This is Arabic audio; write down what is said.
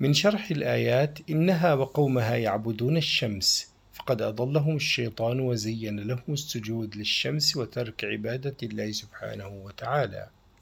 من شرح الآيات إنها وقومها يعبدون الشمس فقد أضلهم الشيطان وزين لهم السجود للشمس وترك عبادة الله سبحانه وتعالى.